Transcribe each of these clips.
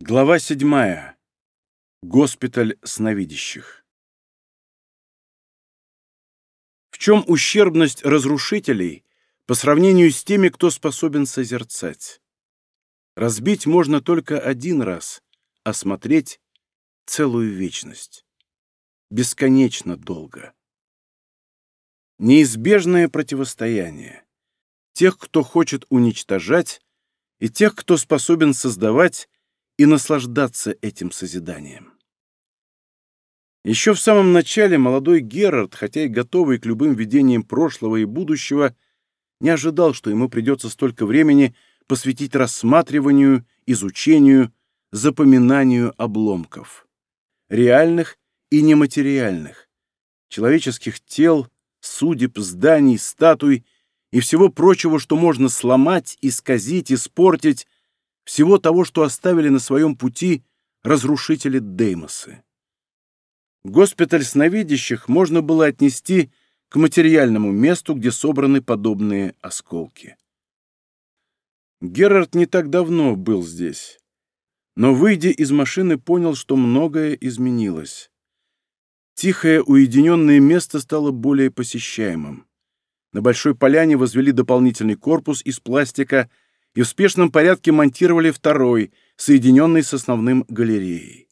Глава седьмая. Госпиталь сновидящих. В чем ущербность разрушителей по сравнению с теми, кто способен созерцать? Разбить можно только один раз, а смотреть — целую вечность. Бесконечно долго. Неизбежное противостояние. Тех, кто хочет уничтожать, и тех, кто способен создавать и наслаждаться этим созиданием. Еще в самом начале молодой Герард, хотя и готовый к любым видениям прошлого и будущего, не ожидал, что ему придется столько времени посвятить рассматриванию, изучению, запоминанию обломков. Реальных и нематериальных. Человеческих тел, судеб, зданий, статуй и всего прочего, что можно сломать, исказить, испортить, всего того, что оставили на своем пути разрушители Деймосы. Госпиталь сновидящих можно было отнести к материальному месту, где собраны подобные осколки. Герард не так давно был здесь, но, выйдя из машины, понял, что многое изменилось. Тихое, уединенное место стало более посещаемым. На Большой Поляне возвели дополнительный корпус из пластика – и в спешном порядке монтировали второй, соединенный с основным галереей.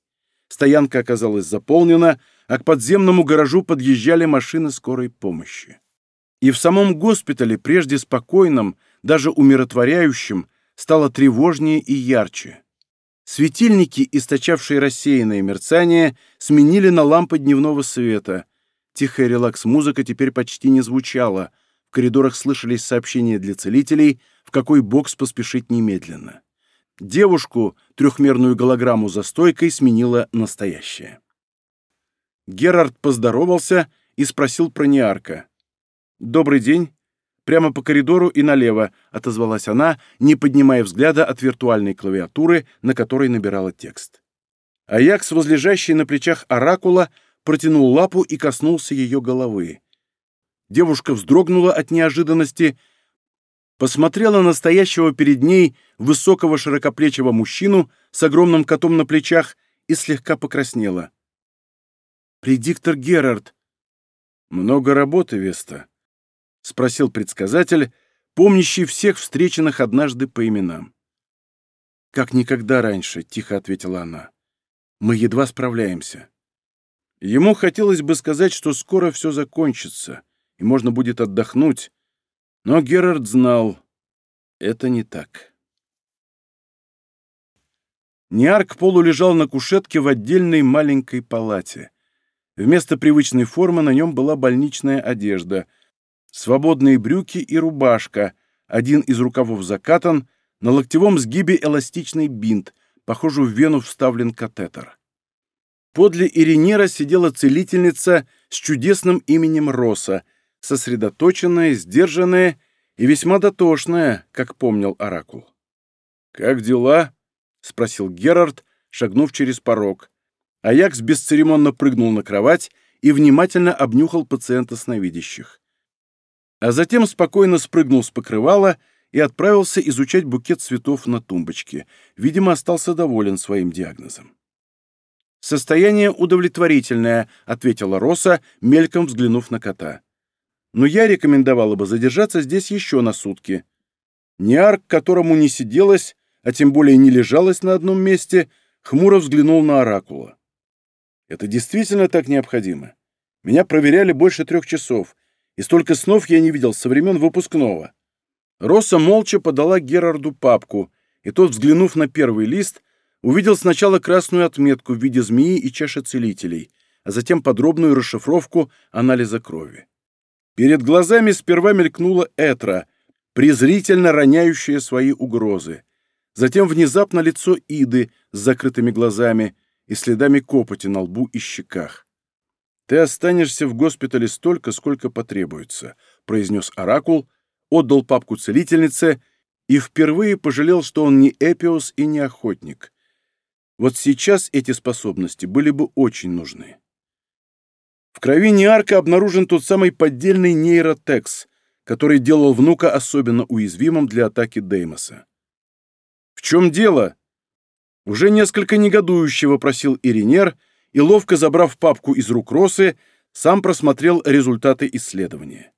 Стоянка оказалась заполнена, а к подземному гаражу подъезжали машины скорой помощи. И в самом госпитале, прежде спокойном, даже умиротворяющем, стало тревожнее и ярче. Светильники, источавшие рассеянное мерцание, сменили на лампы дневного света. Тихая релакс-музыка теперь почти не звучала — коридорах слышались сообщения для целителей, в какой бокс поспешить немедленно. Девушку, трехмерную голограмму за стойкой, сменила настоящая. Герард поздоровался и спросил про Неарка. «Добрый день. Прямо по коридору и налево», — отозвалась она, не поднимая взгляда от виртуальной клавиатуры, на которой набирала текст. Аякс, возлежащий на плечах оракула, протянул лапу и коснулся ее головы. Девушка вздрогнула от неожиданности, посмотрела на стоящего перед ней высокого широкоплечего мужчину с огромным котом на плечах и слегка покраснела. «Предиктор Герард!» «Много работы, Веста?» — спросил предсказатель, помнящий всех встреченных однажды по именам. «Как никогда раньше», — тихо ответила она. «Мы едва справляемся». Ему хотелось бы сказать, что скоро все закончится — и можно будет отдохнуть, но Герард знал, это не так. Ниарк Полу лежал на кушетке в отдельной маленькой палате. Вместо привычной формы на нем была больничная одежда, свободные брюки и рубашка, один из рукавов закатан, на локтевом сгибе эластичный бинт, похоже, в вену вставлен катетер. Подле Иринера сидела целительница с чудесным именем Роса — сосредоточенная, сдержанная и весьма дотошная, как помнил Оракул. «Как дела?» — спросил Герард, шагнув через порог. Аякс бесцеремонно прыгнул на кровать и внимательно обнюхал пациента сновидящих. А затем спокойно спрыгнул с покрывала и отправился изучать букет цветов на тумбочке. Видимо, остался доволен своим диагнозом. «Состояние удовлетворительное», — ответила Роса, мельком взглянув на кота но я рекомендовала бы задержаться здесь еще на сутки. Ни арк, которому не сиделось, а тем более не лежалось на одном месте, хмуро взглянул на Оракула. Это действительно так необходимо. Меня проверяли больше трех часов, и столько снов я не видел со времен выпускного. Росса молча подала Герарду папку, и тот, взглянув на первый лист, увидел сначала красную отметку в виде змеи и чаши целителей, а затем подробную расшифровку анализа крови. Перед глазами сперва мелькнула Этра, презрительно роняющая свои угрозы. Затем внезапно лицо Иды с закрытыми глазами и следами копоти на лбу и щеках. «Ты останешься в госпитале столько, сколько потребуется», — произнес Оракул, отдал папку целительнице и впервые пожалел, что он не Эпиос и не охотник. Вот сейчас эти способности были бы очень нужны. В крови Ниарка обнаружен тот самый поддельный нейротекс, который делал внука особенно уязвимым для атаки Деймоса. «В чем дело?» Уже несколько негодующего просил Иринер и, ловко забрав папку из рук Росы, сам просмотрел результаты исследования.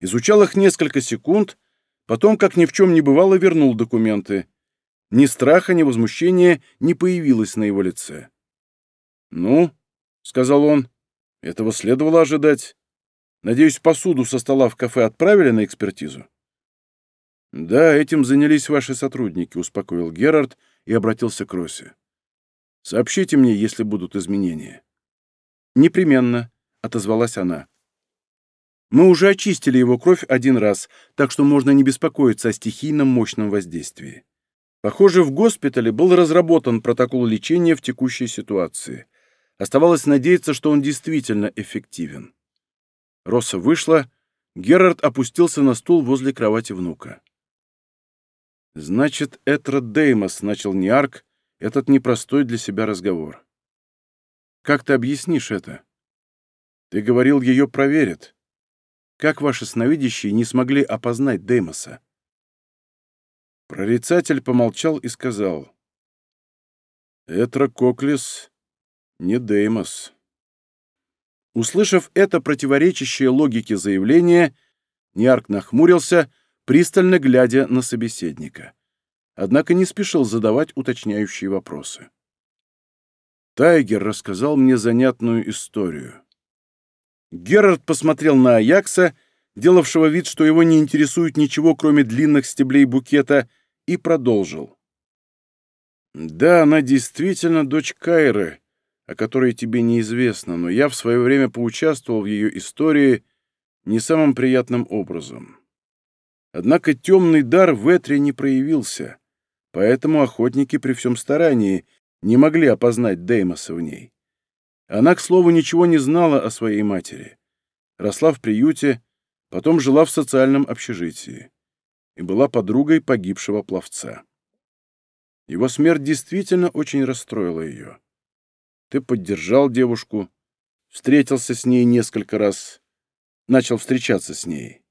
Изучал их несколько секунд, потом, как ни в чем не бывало, вернул документы. Ни страха, ни возмущения не появилось на его лице. «Ну», — сказал он, — этого следовало ожидать. Надеюсь, посуду со стола в кафе отправили на экспертизу? Да, этим занялись ваши сотрудники, успокоил Герард и обратился к Росе. Сообщите мне, если будут изменения. Непременно, отозвалась она. Мы уже очистили его кровь один раз, так что можно не беспокоиться о стихийном мощном воздействии. Похоже, в госпитале был разработан протокол лечения в текущей ситуации — Оставалось надеяться, что он действительно эффективен. Росса вышла, Герард опустился на стул возле кровати внука. «Значит, Этра Деймос», — начал Ниарк, этот непростой для себя разговор. «Как ты объяснишь это? Ты говорил, ее проверят. Как ваши сновидящие не смогли опознать Деймоса?» Прорицатель помолчал и сказал. «Этра Коклис не Деймос. Услышав это противоречащее логике заявление, Ниарк нахмурился, пристально глядя на собеседника. Однако не спешил задавать уточняющие вопросы. Тайгер рассказал мне занятную историю. Герард посмотрел на Аякса, делавшего вид, что его не интересует ничего, кроме длинных стеблей букета, и продолжил. «Да, она действительно дочь Кайры», о которой тебе неизвестно, но я в свое время поучаствовал в ее истории не самым приятным образом. Однако темный дар в Этре не проявился, поэтому охотники при всем старании не могли опознать Деймоса в ней. Она, к слову, ничего не знала о своей матери. Росла в приюте, потом жила в социальном общежитии и была подругой погибшего пловца. Его смерть действительно очень расстроила ее. Ты поддержал девушку, встретился с ней несколько раз, начал встречаться с ней.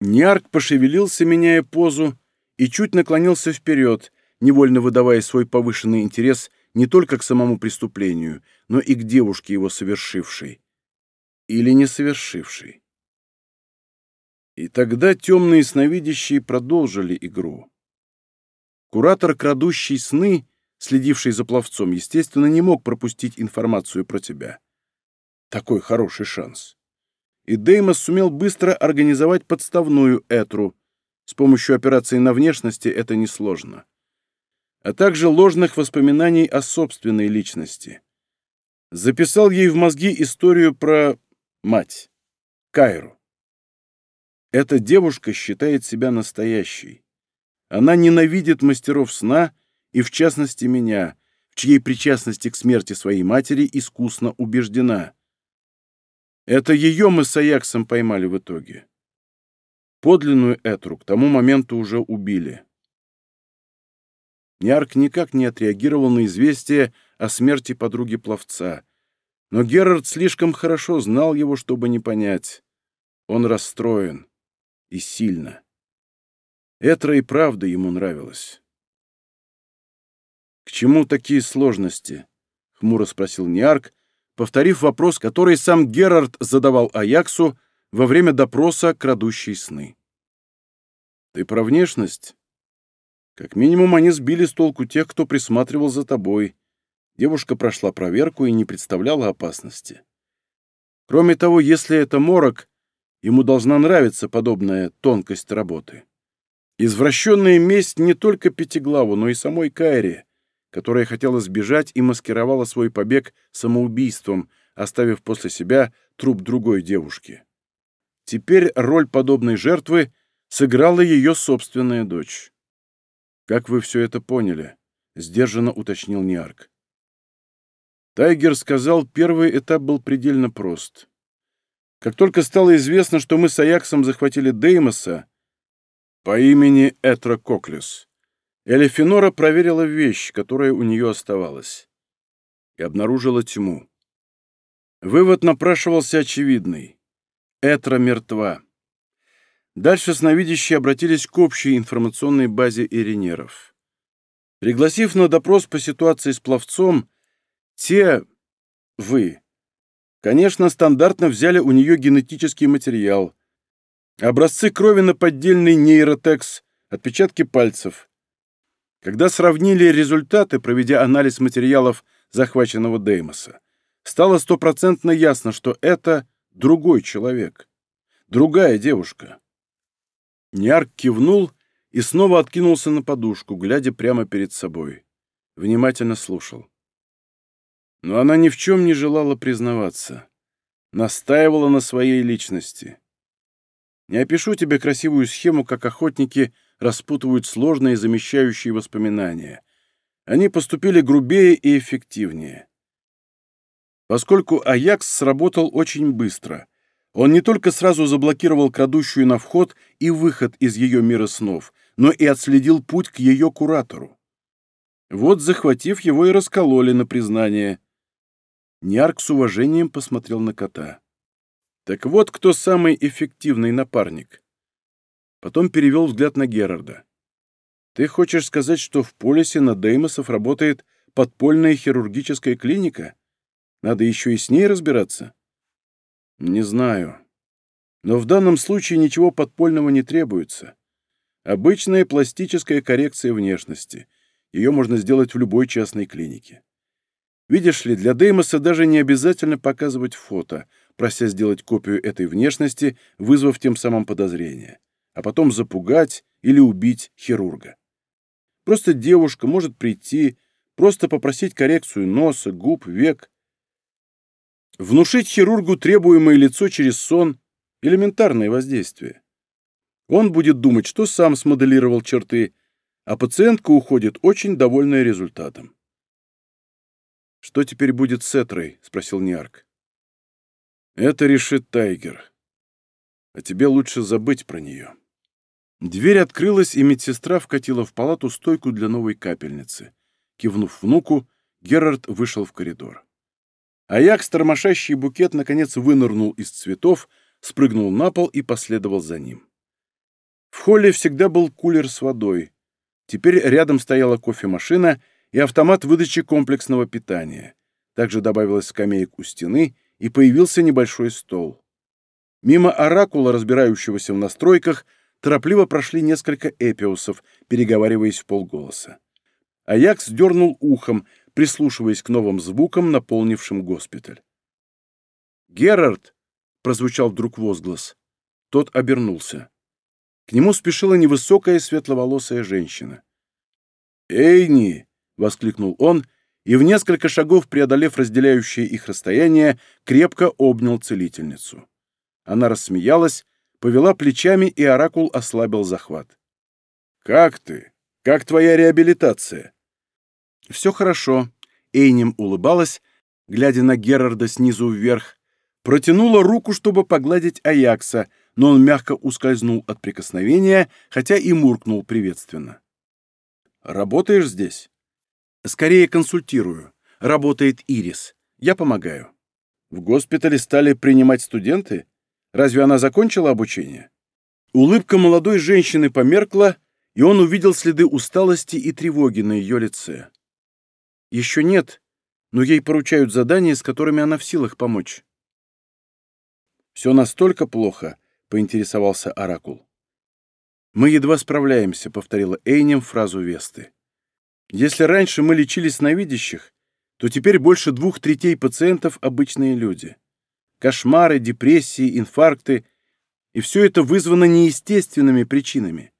Ниарк пошевелился, меняя позу, и чуть наклонился вперед, невольно выдавая свой повышенный интерес не только к самому преступлению, но и к девушке его совершившей. Или не совершившей. И тогда темные сновидящие продолжили игру. Куратор, крадущий сны, следивший за пловцом, естественно, не мог пропустить информацию про тебя. Такой хороший шанс. И Деймос сумел быстро организовать подставную Этру. С помощью операции на внешности это несложно. А также ложных воспоминаний о собственной личности. Записал ей в мозги историю про мать, Кайру. Эта девушка считает себя настоящей. Она ненавидит мастеров сна и в частности меня, в чьей причастности к смерти своей матери искусно убеждена. Это ее мы с Аяксом поймали в итоге. Подлинную Этру к тому моменту уже убили. Ниарк никак не отреагировал на известие о смерти подруги пловца, но Герард слишком хорошо знал его, чтобы не понять. Он расстроен и сильно. Этра и правда ему нравилась. «К чему такие сложности?» — хмуро спросил Ниарк, повторив вопрос, который сам Герард задавал Аяксу во время допроса крадущие сны. «Ты про внешность?» «Как минимум они сбили с толку тех, кто присматривал за тобой. Девушка прошла проверку и не представляла опасности. Кроме того, если это морок, ему должна нравиться подобная тонкость работы». Извращенная месть не только Пятиглаву, но и самой Кайре которая хотела сбежать и маскировала свой побег самоубийством, оставив после себя труп другой девушки. Теперь роль подобной жертвы сыграла ее собственная дочь. «Как вы все это поняли?» — сдержанно уточнил Ниарк. Тайгер сказал, первый этап был предельно прост. Как только стало известно, что мы с Аяксом захватили Деймоса по имени Этра Коклис, Эли проверила вещь, которая у нее оставалась, и обнаружила тьму. Вывод напрашивался очевидный. Этра мертва. Дальше сновидящие обратились к общей информационной базе иринеров. Пригласив на допрос по ситуации с пловцом, те, вы, конечно, стандартно взяли у нее генетический материал, образцы крови на поддельный нейротекс, отпечатки пальцев. Когда сравнили результаты, проведя анализ материалов захваченного Деймоса, стало стопроцентно ясно, что это другой человек, другая девушка. Ниарк кивнул и снова откинулся на подушку, глядя прямо перед собой. Внимательно слушал. Но она ни в чем не желала признаваться. Настаивала на своей личности. Не опишу тебе красивую схему, как охотники — распутывают сложные замещающие воспоминания. Они поступили грубее и эффективнее. Поскольку Аякс сработал очень быстро, он не только сразу заблокировал крадущую на вход и выход из ее мира снов, но и отследил путь к ее куратору. Вот, захватив его, и раскололи на признание. Ниарк с уважением посмотрел на кота. Так вот, кто самый эффективный напарник. Потом перевел взгляд на Герарда. «Ты хочешь сказать, что в полисе на Деймосов работает подпольная хирургическая клиника? Надо еще и с ней разбираться?» «Не знаю. Но в данном случае ничего подпольного не требуется. Обычная пластическая коррекция внешности. Ее можно сделать в любой частной клинике. Видишь ли, для Деймоса даже не обязательно показывать фото, прося сделать копию этой внешности, вызвав тем самым подозрение а потом запугать или убить хирурга. Просто девушка может прийти, просто попросить коррекцию носа, губ, век. Внушить хирургу требуемое лицо через сон – элементарное воздействие. Он будет думать, что сам смоделировал черты, а пациентка уходит очень довольная результатом. «Что теперь будет с Этрой?» — спросил Ниарк. «Это решит Тайгер. А тебе лучше забыть про нее». Дверь открылась, и медсестра вкатила в палату стойку для новой капельницы. Кивнув внуку, Герард вышел в коридор. Аякс, тормошащий букет, наконец вынырнул из цветов, спрыгнул на пол и последовал за ним. В холле всегда был кулер с водой. Теперь рядом стояла кофемашина и автомат выдачи комплексного питания. Также добавилось скамеек у стены, и появился небольшой стол. Мимо оракула, разбирающегося в настройках, торопливо прошли несколько эпиусов, переговариваясь в полголоса. Аякс дернул ухом, прислушиваясь к новым звукам, наполнившим госпиталь. «Герард!» — прозвучал вдруг возглас. Тот обернулся. К нему спешила невысокая светловолосая женщина. «Эйни!» — воскликнул он, и в несколько шагов, преодолев разделяющее их расстояние, крепко обнял целительницу. Она рассмеялась, повела плечами, и Оракул ослабил захват. «Как ты? Как твоя реабилитация?» «Все хорошо», — Эйнем улыбалась, глядя на Герарда снизу вверх, протянула руку, чтобы погладить Аякса, но он мягко ускользнул от прикосновения, хотя и муркнул приветственно. «Работаешь здесь?» «Скорее консультирую. Работает Ирис. Я помогаю». «В госпитале стали принимать студенты?» Разве она закончила обучение? Улыбка молодой женщины померкла, и он увидел следы усталости и тревоги на ее лице. Еще нет, но ей поручают задания, с которыми она в силах помочь. «Все настолько плохо», — поинтересовался Оракул. «Мы едва справляемся», — повторила Эйнем фразу Весты. «Если раньше мы лечились на видящих, то теперь больше двух третей пациентов — обычные люди кошмары, депрессии, инфаркты. И все это вызвано неестественными причинами.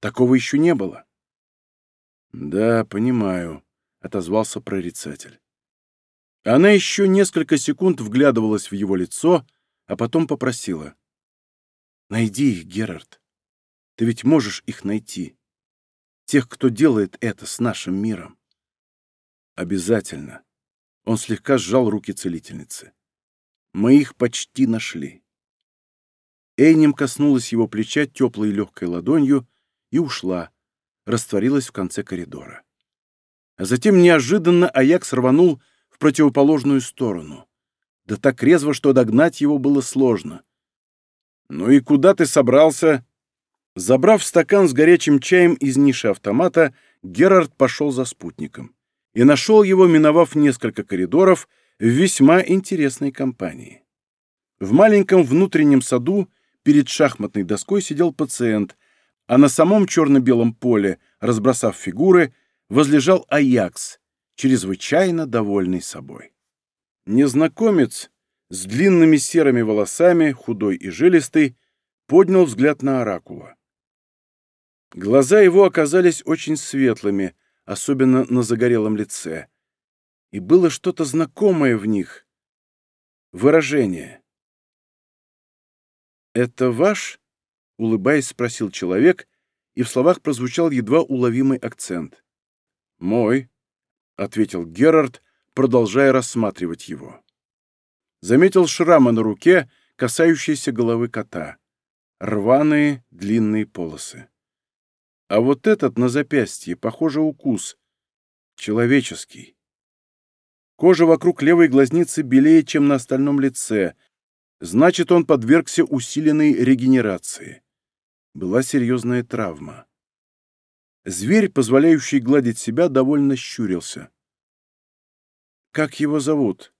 Такого еще не было. «Да, понимаю», — отозвался прорицатель. Она еще несколько секунд вглядывалась в его лицо, а потом попросила. «Найди их, Герард. Ты ведь можешь их найти. Тех, кто делает это с нашим миром». «Обязательно». Он слегка сжал руки целительницы. Мы их почти нашли. Эйнем коснулась его плеча теплой легкой ладонью и ушла, растворилась в конце коридора. А затем неожиданно Аякс рванул в противоположную сторону. Да так резво, что догнать его было сложно. «Ну и куда ты собрался?» Забрав стакан с горячим чаем из ниши автомата, Герард пошел за спутником. И нашел его, миновав несколько коридоров — в весьма интересной компании. В маленьком внутреннем саду перед шахматной доской сидел пациент, а на самом черно-белом поле, разбросав фигуры, возлежал Аякс, чрезвычайно довольный собой. Незнакомец с длинными серыми волосами, худой и жилистый, поднял взгляд на оракула. Глаза его оказались очень светлыми, особенно на загорелом лице, и было что-то знакомое в них. Выражение. «Это ваш?» — улыбаясь, спросил человек, и в словах прозвучал едва уловимый акцент. «Мой», — ответил Герард, продолжая рассматривать его. Заметил шрамы на руке, касающиеся головы кота. Рваные длинные полосы. А вот этот на запястье, похоже, укус. Человеческий. Кожа вокруг левой глазницы белее, чем на остальном лице. Значит, он подвергся усиленной регенерации. Была серьезная травма. Зверь, позволяющий гладить себя, довольно щурился. «Как его зовут?»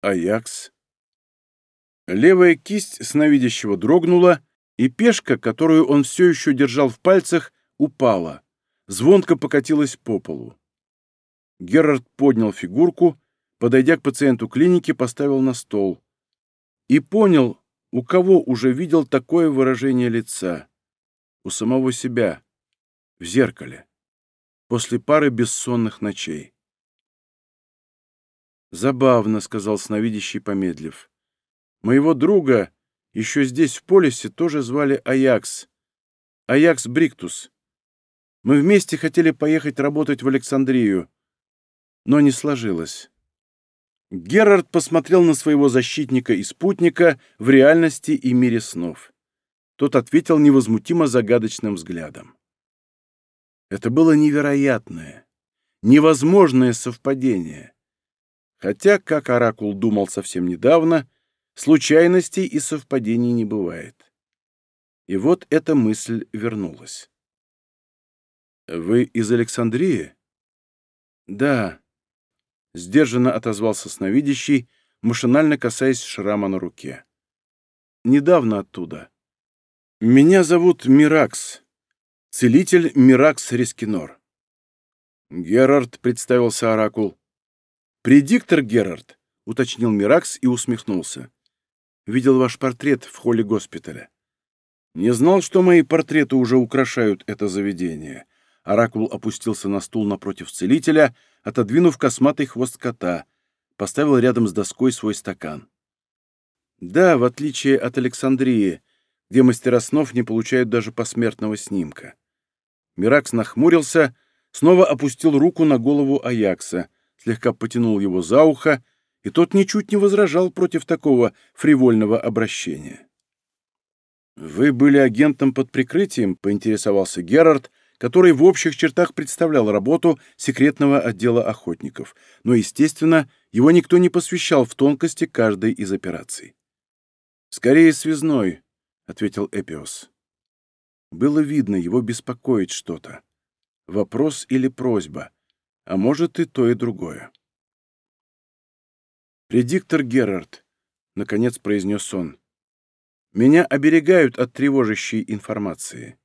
«Аякс». Левая кисть сновидящего дрогнула, и пешка, которую он все еще держал в пальцах, упала. Звонко покатилась по полу. Герард поднял фигурку, подойдя к пациенту клиники, поставил на стол. И понял, у кого уже видел такое выражение лица. У самого себя. В зеркале. После пары бессонных ночей. «Забавно», — сказал сновидящий, помедлив. «Моего друга еще здесь, в полисе, тоже звали Аякс. Аякс Бриктус. Мы вместе хотели поехать работать в Александрию но не сложилось. Герард посмотрел на своего защитника и спутника в реальности и мире снов. Тот ответил невозмутимо загадочным взглядом. Это было невероятное, невозможное совпадение. Хотя, как Оракул думал совсем недавно, случайностей и совпадений не бывает. И вот эта мысль вернулась. «Вы из Александрии?» «Да», сдержанно отозвался сновидящий, машинально касаясь шрама на руке. «Недавно оттуда. Меня зовут Миракс, целитель Миракс Рискинор». «Герард», — представился Оракул. «Предиктор Герард», — уточнил Миракс и усмехнулся. «Видел ваш портрет в холле госпиталя. Не знал, что мои портреты уже украшают это заведение». Оракул опустился на стул напротив целителя — отодвинув косматый хвост кота, поставил рядом с доской свой стакан. Да, в отличие от Александрии, где мастера снов не получают даже посмертного снимка. Миракс нахмурился, снова опустил руку на голову Аякса, слегка потянул его за ухо, и тот ничуть не возражал против такого фривольного обращения. «Вы были агентом под прикрытием?» — поинтересовался Герард — который в общих чертах представлял работу секретного отдела охотников, но, естественно, его никто не посвящал в тонкости каждой из операций. «Скорее связной», — ответил Эпиос. Было видно, его беспокоит что-то. Вопрос или просьба, а может и то, и другое. «Предиктор Герард», — наконец произнес он, — «меня оберегают от тревожащей информации».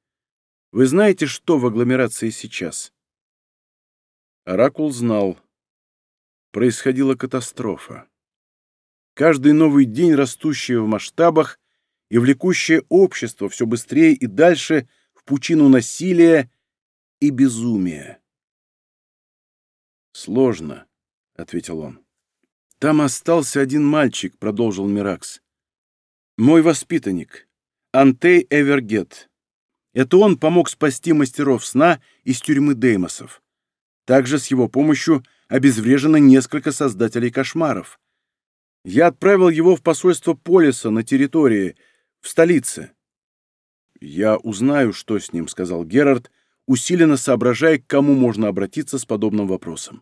Вы знаете, что в агломерации сейчас?» Оракул знал. Происходила катастрофа. Каждый новый день растущая в масштабах и влекущее общество все быстрее и дальше в пучину насилия и безумия. «Сложно», — ответил он. «Там остался один мальчик», — продолжил Миракс. «Мой воспитанник, Антей Эвергет. Это он помог спасти мастеров сна из тюрьмы Деймосов. Также с его помощью обезврежено несколько создателей кошмаров. Я отправил его в посольство Полиса на территории, в столице. «Я узнаю, что с ним», — сказал Герард, усиленно соображая, к кому можно обратиться с подобным вопросом.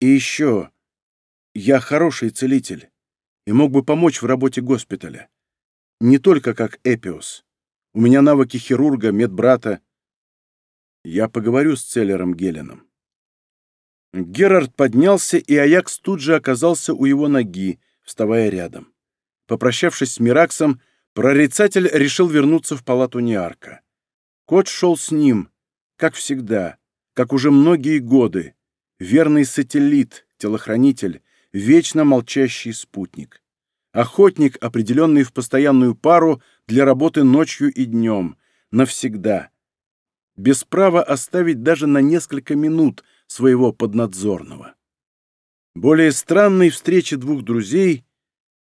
«И еще. Я хороший целитель и мог бы помочь в работе госпиталя. Не только как Эпиус. У меня навыки хирурга, медбрата. Я поговорю с Целлером Геленом. Герард поднялся, и Аякс тут же оказался у его ноги, вставая рядом. Попрощавшись с Мираксом, прорицатель решил вернуться в палату Неарка. Кот шел с ним, как всегда, как уже многие годы, верный сателлит, телохранитель, вечно молчащий спутник. Охотник, определенный в постоянную пару для работы ночью и днем, навсегда, без права оставить даже на несколько минут своего поднадзорного. Более странной встречи двух друзей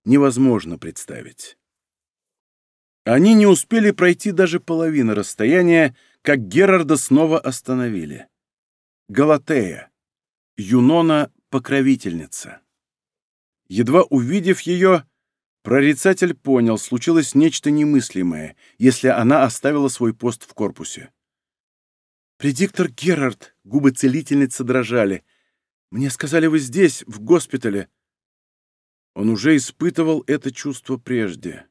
невозможно представить. Они не успели пройти даже половину расстояния, как Герарда снова остановили. Галатея, Юнона — покровительница. Едва увидев ее, Прорицатель понял, случилось нечто немыслимое, если она оставила свой пост в корпусе. «Предиктор Герард!» — губы целительницы дрожали. «Мне сказали, вы здесь, в госпитале!» Он уже испытывал это чувство прежде.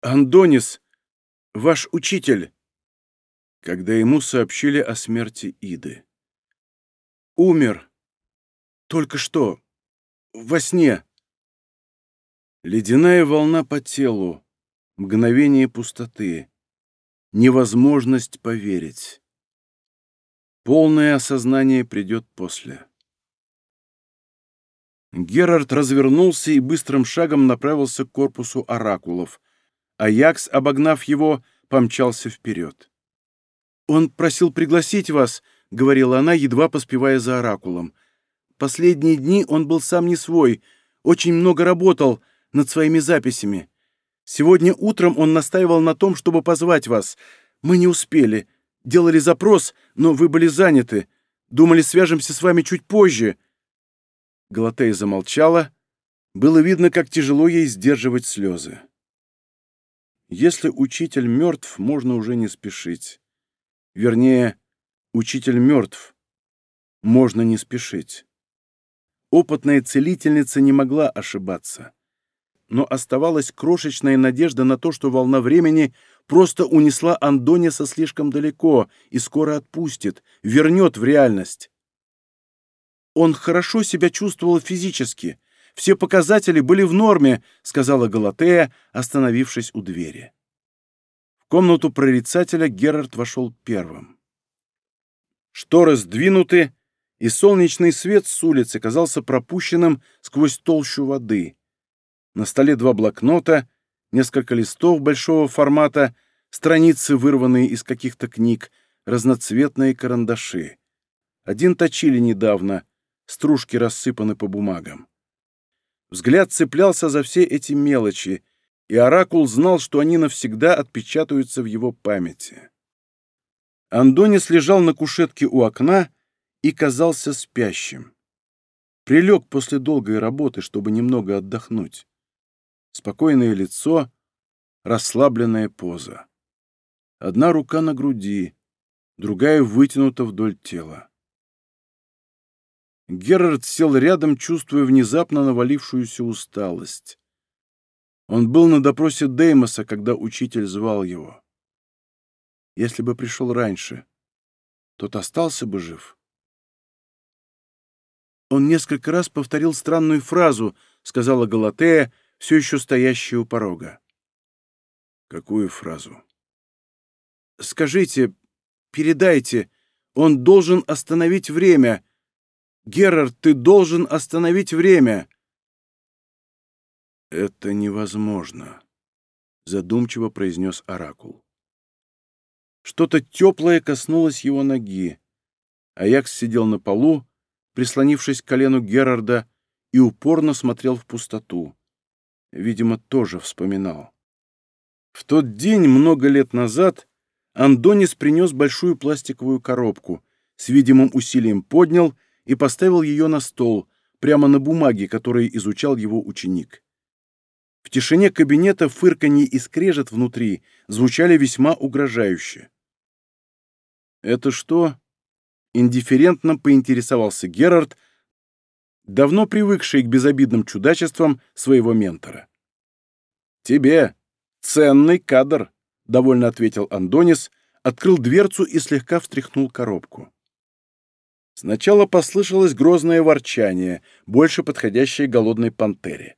«Андонис! Ваш учитель!» Когда ему сообщили о смерти Иды. «Умер! Только что! Во сне!» Ледяная волна по телу, мгновение пустоты, невозможность поверить. Полное осознание придет после. Герард развернулся и быстрым шагом направился к корпусу оракулов, а Якс, обогнав его, помчался вперед. «Он просил пригласить вас», — говорила она, едва поспевая за оракулом. «Последние дни он был сам не свой, очень много работал, над своими записями. Сегодня утром он настаивал на том, чтобы позвать вас. Мы не успели. Делали запрос, но вы были заняты. Думали, свяжемся с вами чуть позже». Галатея замолчала. Было видно, как тяжело ей сдерживать слезы. Если учитель мертв, можно уже не спешить. Вернее, учитель мертв. Можно не спешить. Опытная целительница не могла ошибаться но оставалась крошечная надежда на то, что волна времени просто унесла Андониса слишком далеко и скоро отпустит, вернет в реальность. «Он хорошо себя чувствовал физически. Все показатели были в норме», — сказала Галатея, остановившись у двери. В комнату прорицателя Герард вошел первым. Шторы сдвинуты, и солнечный свет с улицы казался пропущенным сквозь толщу воды — на столе два блокнота, несколько листов большого формата, страницы, вырванные из каких-то книг, разноцветные карандаши. Один точили недавно, стружки рассыпаны по бумагам. Взгляд цеплялся за все эти мелочи, и Оракул знал, что они навсегда отпечатаются в его памяти. Андонис лежал на кушетке у окна и казался спящим. Прилег после долгой работы, чтобы немного отдохнуть спокойное лицо, расслабленная поза. Одна рука на груди, другая вытянута вдоль тела. Герард сел рядом, чувствуя внезапно навалившуюся усталость. Он был на допросе Деймоса, когда учитель звал его. Если бы пришел раньше, тот остался бы жив. Он несколько раз повторил странную фразу, сказала Галатея, — все еще стоящие у порога какую фразу? Скажите, передайте, он должен остановить время. Герард, ты должен остановить время. Это невозможно, задумчиво произнес Оракул. Что-то теплое коснулось его ноги. Аякс сидел на полу, прислонившись к колену Герарда, и упорно смотрел в пустоту видимо, тоже вспоминал. В тот день, много лет назад, Андонис принес большую пластиковую коробку, с видимым усилием поднял и поставил ее на стол, прямо на бумаге, которую изучал его ученик. В тишине кабинета фырканье и скрежет внутри звучали весьма угрожающе. «Это что?» — индифферентно поинтересовался Герард, давно привыкший к безобидным чудачествам своего ментора. «Тебе! Ценный кадр!» — довольно ответил Андонис, открыл дверцу и слегка встряхнул коробку. Сначала послышалось грозное ворчание, больше подходящее голодной пантере.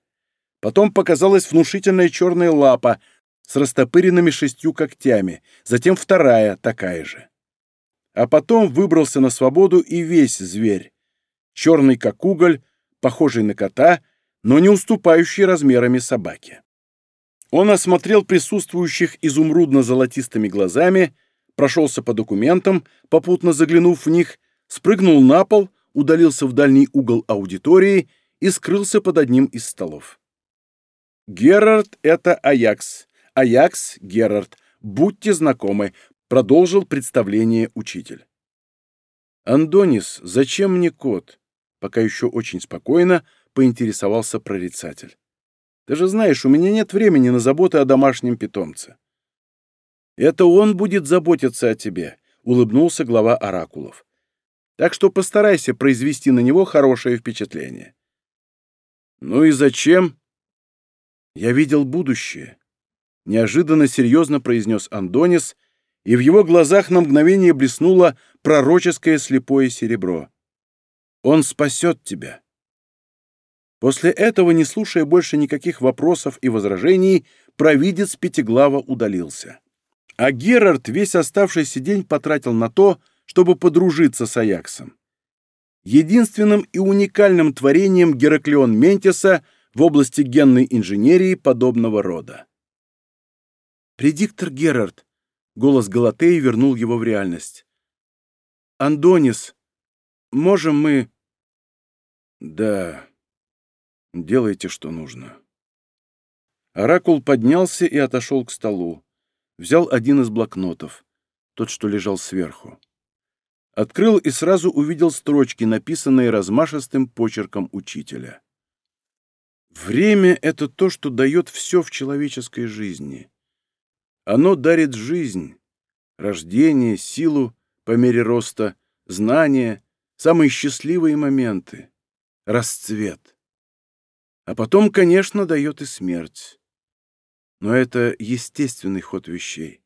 Потом показалась внушительная черная лапа с растопыренными шестью когтями, затем вторая такая же. А потом выбрался на свободу и весь зверь, черный как уголь, похожий на кота, но не уступающий размерами собаки. Он осмотрел присутствующих изумрудно-золотистыми глазами, прошелся по документам, попутно заглянув в них, спрыгнул на пол, удалился в дальний угол аудитории и скрылся под одним из столов. «Герард — это Аякс. Аякс — Герард. Будьте знакомы», — продолжил представление учитель. «Андонис, зачем мне кот?» пока еще очень спокойно поинтересовался прорицатель. «Ты же знаешь, у меня нет времени на заботы о домашнем питомце». «Это он будет заботиться о тебе», — улыбнулся глава Оракулов. «Так что постарайся произвести на него хорошее впечатление». «Ну и зачем?» «Я видел будущее», — неожиданно серьезно произнес Андонис, и в его глазах на мгновение блеснуло пророческое слепое серебро. Он спасет тебя». После этого, не слушая больше никаких вопросов и возражений, провидец Пятиглава удалился. А Герард весь оставшийся день потратил на то, чтобы подружиться с Аяксом. Единственным и уникальным творением Гераклеон Ментиса в области генной инженерии подобного рода. «Предиктор Герард», — голос Галатеи вернул его в реальность. «Андонис, можем мы...» «Да, делайте, что нужно». Оракул поднялся и отошел к столу. Взял один из блокнотов, тот, что лежал сверху. Открыл и сразу увидел строчки, написанные размашистым почерком учителя. «Время — это то, что дает все в человеческой жизни. Оно дарит жизнь, рождение, силу по мере роста, знания — самые счастливые моменты, расцвет. А потом, конечно, дает и смерть. Но это естественный ход вещей.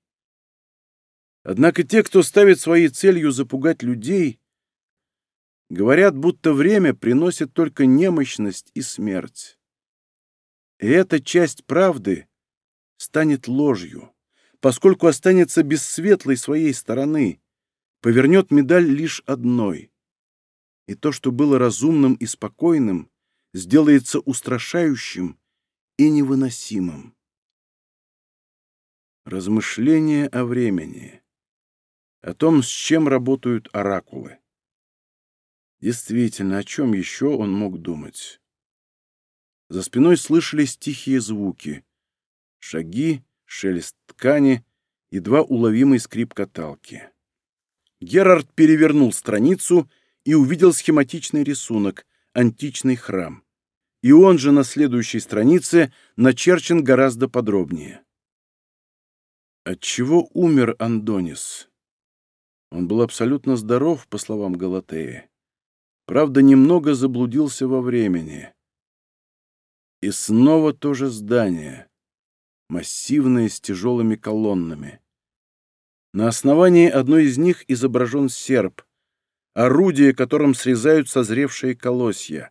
Однако те, кто ставит своей целью запугать людей, говорят, будто время приносит только немощность и смерть. И эта часть правды станет ложью, поскольку останется без своей стороны, повернет медаль лишь одной — и то, что было разумным и спокойным, сделается устрашающим и невыносимым. Размышления о времени, о том, с чем работают оракулы. Действительно, о чем еще он мог думать? За спиной слышались тихие звуки, шаги, шелест ткани, едва уловимый скрип каталки. Герард перевернул страницу и, и увидел схематичный рисунок – античный храм. И он же на следующей странице начерчен гораздо подробнее. Отчего умер Андонис? Он был абсолютно здоров, по словам Галатеи. Правда, немного заблудился во времени. И снова то же здание, массивное, с тяжелыми колоннами. На основании одной из них изображен серп, орудие, которым срезают созревшие колосья,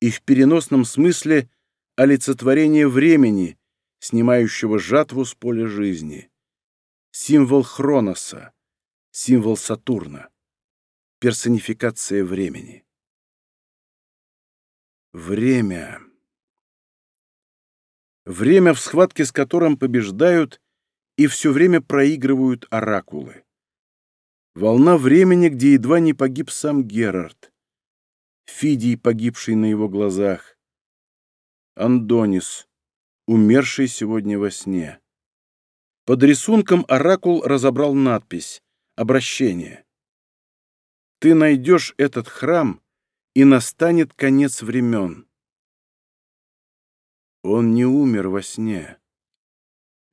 и в переносном смысле олицетворение времени, снимающего жатву с поля жизни, символ Хроноса, символ Сатурна, персонификация времени. Время. Время, в схватке с которым побеждают и все время проигрывают оракулы. Волна времени, где едва не погиб сам Герард. Фидий, погибший на его глазах. Андонис, умерший сегодня во сне. Под рисунком оракул разобрал надпись «Обращение». «Ты найдешь этот храм, и настанет конец времен». Он не умер во сне.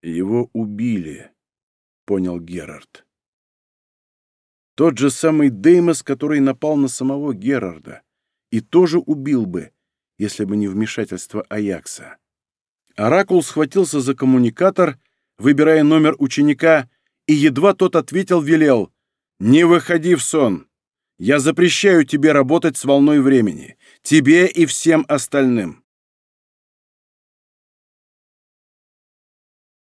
Его убили, понял Герард. Тот же самый Деймос, который напал на самого Герарда. И тоже убил бы, если бы не вмешательство Аякса. Оракул схватился за коммуникатор, выбирая номер ученика, и едва тот ответил, велел «Не выходи в сон! Я запрещаю тебе работать с волной времени, тебе и всем остальным!»